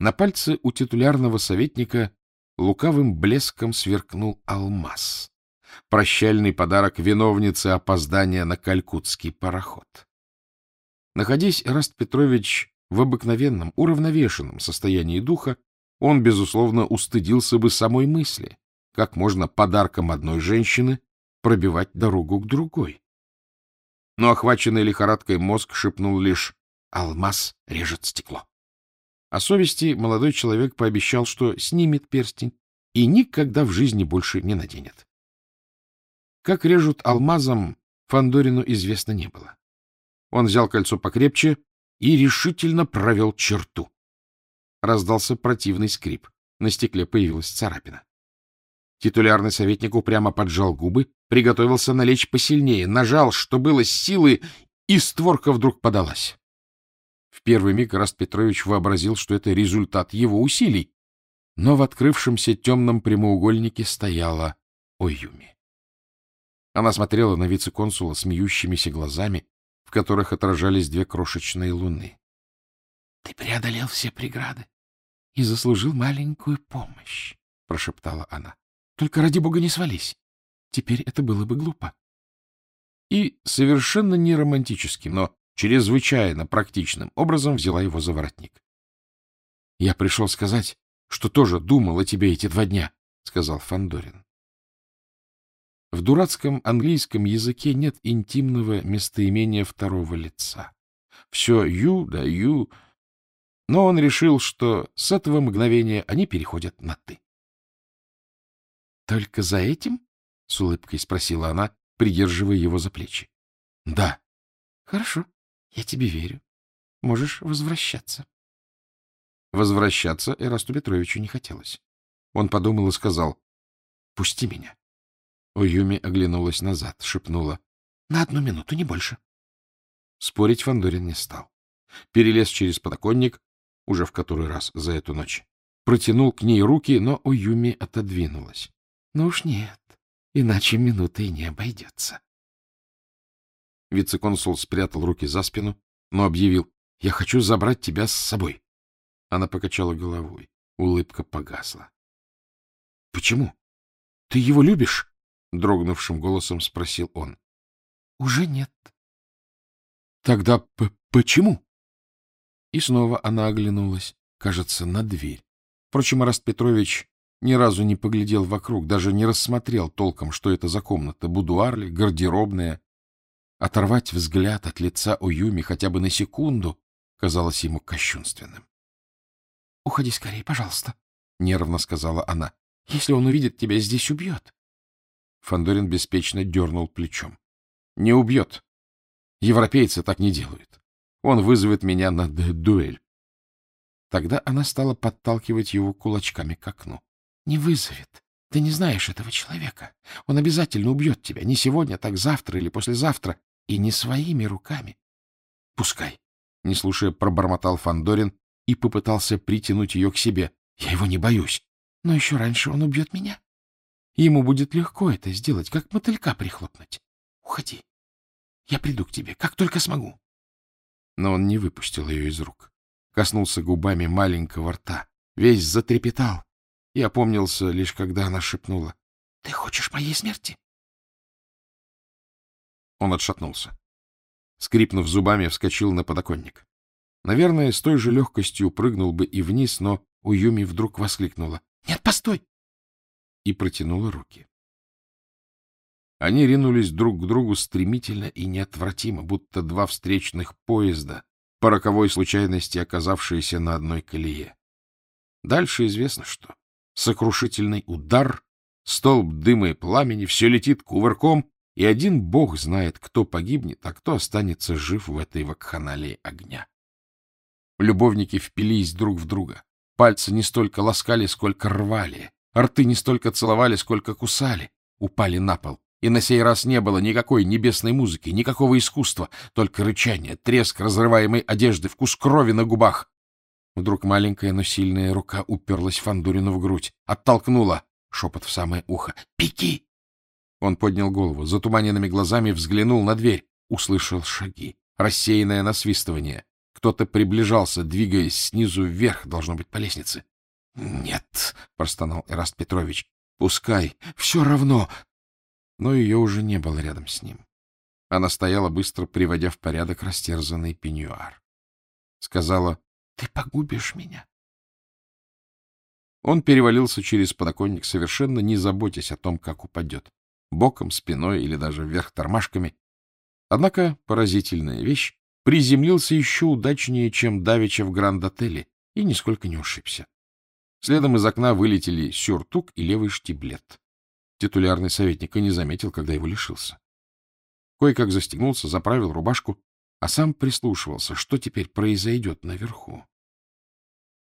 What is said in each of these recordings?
На пальце у титулярного советника лукавым блеском сверкнул алмаз. Прощальный подарок виновнице опоздания на калькутский пароход. Находясь Раст Петрович в обыкновенном, уравновешенном состоянии духа, он, безусловно, устыдился бы самой мысли, как можно подарком одной женщины пробивать дорогу к другой. Но охваченный лихорадкой мозг шепнул лишь «Алмаз режет стекло». О совести молодой человек пообещал, что снимет перстень и никогда в жизни больше не наденет. Как режут алмазом, Фандорину известно не было. Он взял кольцо покрепче и решительно провел черту. Раздался противный скрип. На стекле появилась царапина. Титулярный советник упрямо поджал губы, приготовился налечь посильнее, нажал, что было силы, и створка вдруг подалась. В первый миг Раст Петрович вообразил, что это результат его усилий, но в открывшемся темном прямоугольнике стояла Ойюми. Она смотрела на вице-консула смеющимися глазами, в которых отражались две крошечные луны. — Ты преодолел все преграды и заслужил маленькую помощь, — прошептала она. — Только ради бога не свались. Теперь это было бы глупо. И совершенно не романтическим, но чрезвычайно практичным образом взяла его за воротник. — Я пришел сказать, что тоже думал о тебе эти два дня, — сказал Фандорин. В дурацком английском языке нет интимного местоимения второго лица. Все «ю» да «ю», но он решил, что с этого мгновения они переходят на «ты». — Только за этим? — с улыбкой спросила она, придерживая его за плечи. — Да. — Хорошо, я тебе верю. Можешь возвращаться. Возвращаться Эрасту Петровичу не хотелось. Он подумал и сказал, — Пусти меня. Уюми оглянулась назад, шепнула. — На одну минуту, не больше. Спорить Фандорин не стал. Перелез через подоконник, уже в который раз за эту ночь. Протянул к ней руки, но Уюми отодвинулась. — Ну уж нет, иначе минуты не обойдется. Вице-консул спрятал руки за спину, но объявил, — Я хочу забрать тебя с собой. Она покачала головой. Улыбка погасла. — Почему? Ты его любишь? — дрогнувшим голосом спросил он. — Уже нет. — Тогда почему? И снова она оглянулась, кажется, на дверь. Впрочем, Раст Петрович ни разу не поглядел вокруг, даже не рассмотрел толком, что это за комната, будуар ли, гардеробная. Оторвать взгляд от лица Уюми хотя бы на секунду казалось ему кощунственным. — Уходи скорее, пожалуйста, — нервно сказала она. — Если он увидит тебя здесь, убьет. Фандорин беспечно дернул плечом. — Не убьет. Европейцы так не делают. Он вызовет меня на дуэль. Тогда она стала подталкивать его кулачками к окну. — Не вызовет. Ты не знаешь этого человека. Он обязательно убьет тебя. Не сегодня, так завтра или послезавтра. И не своими руками. — Пускай. Не слушая, пробормотал Фандорин и попытался притянуть ее к себе. — Я его не боюсь. Но еще раньше он убьет меня. Ему будет легко это сделать, как мотылька прихлопнуть. Уходи. Я приду к тебе, как только смогу. Но он не выпустил ее из рук. Коснулся губами маленького рта. Весь затрепетал. И опомнился, лишь когда она шепнула. — Ты хочешь моей смерти? Он отшатнулся. Скрипнув зубами, вскочил на подоконник. Наверное, с той же легкостью прыгнул бы и вниз, но Уюми вдруг воскликнула. — Нет, постой! и протянула руки. Они ринулись друг к другу стремительно и неотвратимо, будто два встречных поезда, по роковой случайности оказавшиеся на одной колее. Дальше известно что. Сокрушительный удар, столб дыма и пламени, все летит кувырком, и один бог знает, кто погибнет, а кто останется жив в этой вакханалии огня. Любовники впились друг в друга. Пальцы не столько ласкали, сколько рвали. Рты не столько целовали, сколько кусали, упали на пол. И на сей раз не было никакой небесной музыки, никакого искусства, только рычание, треск разрываемой одежды, вкус крови на губах. Вдруг маленькая, но сильная рука уперлась Фандурину в грудь, оттолкнула, шепот в самое ухо. «Пеки!» Он поднял голову, затуманенными глазами взглянул на дверь, услышал шаги, рассеянное насвистывание. Кто-то приближался, двигаясь снизу вверх, должно быть, по лестнице. — Нет, — простонал Эраст Петрович, — пускай, все равно. Но ее уже не было рядом с ним. Она стояла, быстро приводя в порядок растерзанный пеньюар. Сказала, — Ты погубишь меня. Он перевалился через подоконник, совершенно не заботясь о том, как упадет. Боком, спиной или даже вверх тормашками. Однако поразительная вещь приземлился еще удачнее, чем давеча в Гранд-отеле, и нисколько не ушибся. Следом из окна вылетели сюртук и левый штиблет. Титулярный советник и не заметил, когда его лишился. Кое-как застегнулся, заправил рубашку, а сам прислушивался, что теперь произойдет наверху.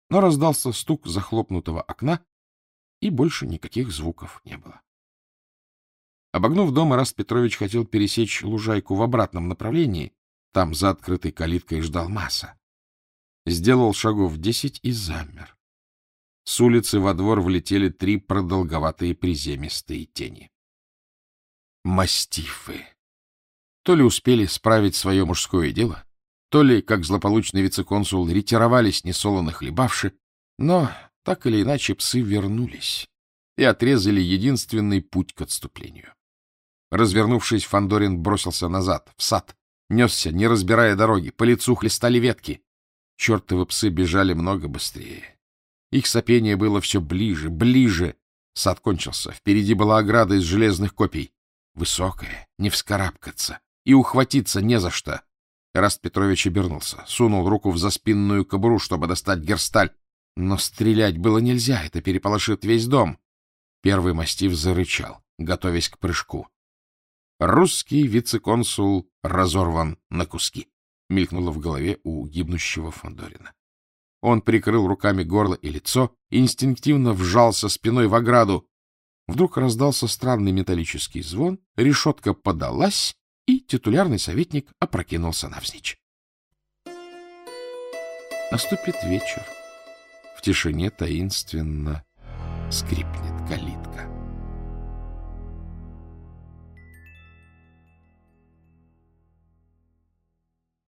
Но раздался стук захлопнутого окна, и больше никаких звуков не было. Обогнув дом, Раст Петрович хотел пересечь лужайку в обратном направлении. Там, за открытой калиткой, ждал масса. Сделал шагов десять и замер. С улицы во двор влетели три продолговатые приземистые тени. Мастифы. То ли успели справить свое мужское дело, то ли, как злополучный вице-консул, ретировались несолоно хлебавши, но так или иначе псы вернулись и отрезали единственный путь к отступлению. Развернувшись, Фандорин бросился назад, в сад, несся, не разбирая дороги, по лицу хлестали ветки. Чертовы псы бежали много быстрее. Их сопение было все ближе, ближе. Сад кончился, впереди была ограда из железных копий. Высокая, не вскарабкаться и ухватиться не за что. Раст Петрович обернулся, сунул руку в заспинную кобуру, чтобы достать герсталь. Но стрелять было нельзя, это переполошит весь дом. Первый мастив зарычал, готовясь к прыжку. «Русский вице-консул разорван на куски», — мелькнуло в голове у гибнущего Фандорина. Он прикрыл руками горло и лицо, инстинктивно вжался спиной в ограду. Вдруг раздался странный металлический звон, решетка подалась, и титулярный советник опрокинулся навзничь. Наступит вечер. В тишине таинственно скрипнет калитка.